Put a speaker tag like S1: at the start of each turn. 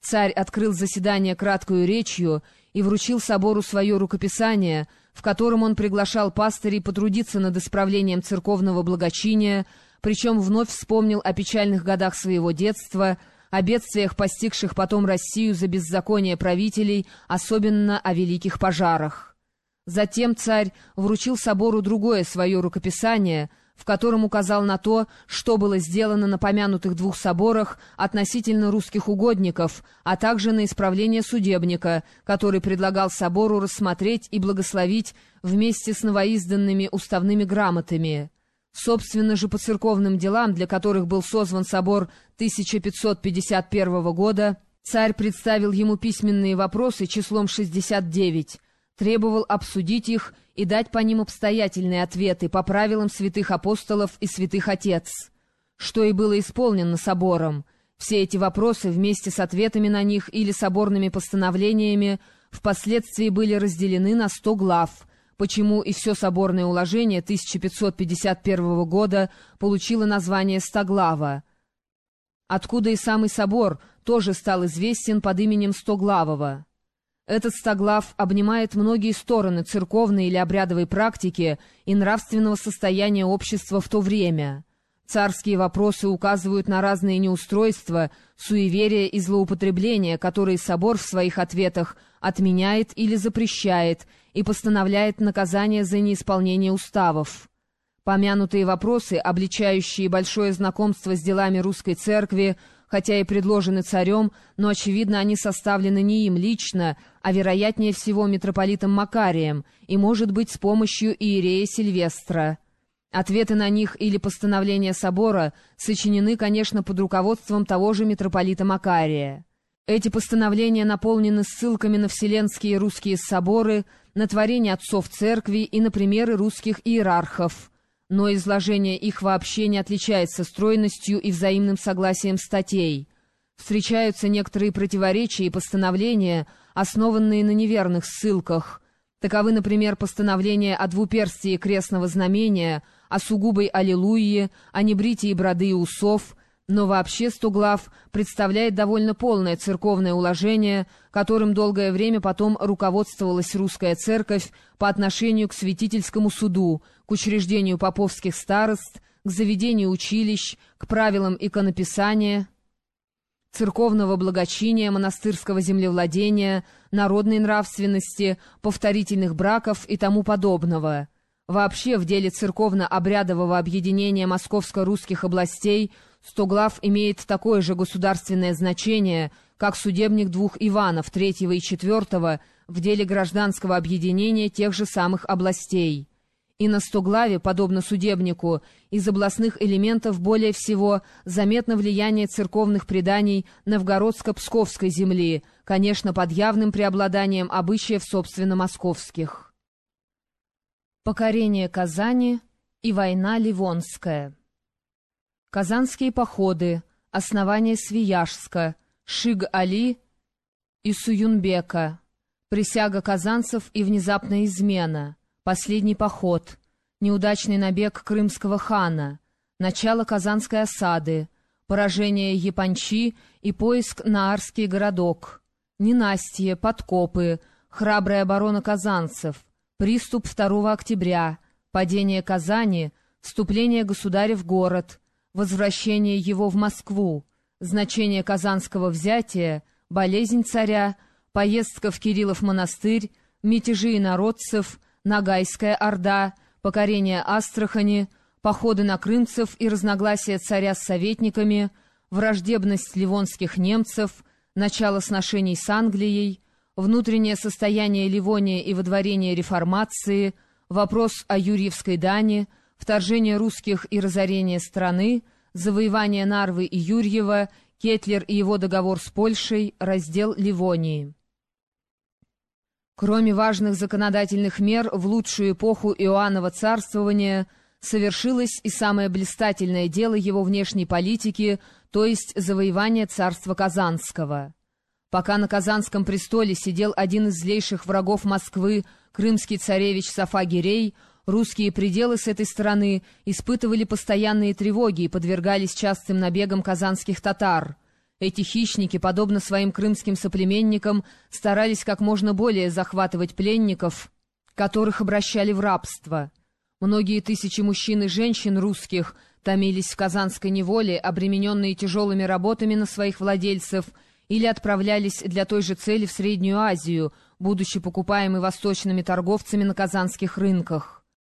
S1: Царь открыл заседание краткую речью и вручил собору свое рукописание, в котором он приглашал пастырей потрудиться над исправлением церковного благочиния, причем вновь вспомнил о печальных годах своего детства, о бедствиях, постигших потом Россию за беззаконие правителей, особенно о великих пожарах. Затем царь вручил собору другое свое рукописание — в котором указал на то, что было сделано на помянутых двух соборах относительно русских угодников, а также на исправление судебника, который предлагал собору рассмотреть и благословить вместе с новоизданными уставными грамотами. Собственно же по церковным делам, для которых был созван собор 1551 года, царь представил ему письменные вопросы числом 69, требовал обсудить их и дать по ним обстоятельные ответы по правилам святых апостолов и святых отец, что и было исполнено собором. Все эти вопросы вместе с ответами на них или соборными постановлениями впоследствии были разделены на сто глав, почему и все соборное уложение 1551 года получило название «Стоглава», откуда и самый собор тоже стал известен под именем Стоглавого. Этот стоглав обнимает многие стороны церковной или обрядовой практики и нравственного состояния общества в то время. Царские вопросы указывают на разные неустройства, суеверия и злоупотребления, которые собор в своих ответах отменяет или запрещает и постановляет наказание за неисполнение уставов. Помянутые вопросы, обличающие большое знакомство с делами русской церкви, хотя и предложены царем, но, очевидно, они составлены не им лично, а, вероятнее всего, митрополитом Макарием и, может быть, с помощью Иерея Сильвестра. Ответы на них или постановления собора сочинены, конечно, под руководством того же митрополита Макария. Эти постановления наполнены ссылками на вселенские русские соборы, на творения отцов церкви и на примеры русских иерархов – но изложение их вообще не отличается стройностью и взаимным согласием статей. Встречаются некоторые противоречия и постановления, основанные на неверных ссылках. Таковы, например, постановления о двуперстии крестного знамения, о сугубой аллилуйе, о небритии броды и усов — но вообще Стоглав представляет довольно полное церковное уложение, которым долгое время потом руководствовалась русская церковь по отношению к святительскому суду, к учреждению поповских старост, к заведению училищ, к правилам иконописания, церковного благочиния, монастырского землевладения, народной нравственности, повторительных браков и тому подобного. Вообще в деле церковно-обрядового объединения московско-русских областей – Стоглав имеет такое же государственное значение, как судебник двух Иванов, третьего и четвертого, в деле гражданского объединения тех же самых областей. И на Стоглаве, подобно судебнику, из областных элементов более всего заметно влияние церковных преданий новгородско-псковской земли, конечно, под явным преобладанием обычаев собственно московских. Покорение Казани и война Ливонская. Казанские походы, основание Свияжска, Шиг-Али и Суюнбека, присяга казанцев и внезапная измена, последний поход, неудачный набег крымского хана, начало казанской осады, поражение Япончи и поиск на Арский городок, ненастье, подкопы, храбрая оборона казанцев, приступ 2 октября, падение Казани, вступление государя в город — возвращение его в Москву, значение казанского взятия, болезнь царя, поездка в Кириллов монастырь, мятежи инородцев, Нагайская орда, покорение Астрахани, походы на крымцев и разногласия царя с советниками, враждебность ливонских немцев, начало сношений с Англией, внутреннее состояние Ливония и водворение реформации, вопрос о Юрьевской дани — вторжение русских и разорение страны, завоевание Нарвы и Юрьева, Кетлер и его договор с Польшей, раздел Ливонии. Кроме важных законодательных мер в лучшую эпоху Иоаннова царствования совершилось и самое блистательное дело его внешней политики, то есть завоевание царства Казанского. Пока на Казанском престоле сидел один из злейших врагов Москвы, крымский царевич Сафагирей, Русские пределы с этой стороны испытывали постоянные тревоги и подвергались частым набегам казанских татар. Эти хищники, подобно своим крымским соплеменникам, старались как можно более захватывать пленников, которых обращали в рабство. Многие тысячи мужчин и женщин русских томились в казанской неволе, обремененные тяжелыми работами на своих владельцев, или отправлялись для той же цели в Среднюю Азию, будучи покупаемы восточными торговцами на казанских рынках.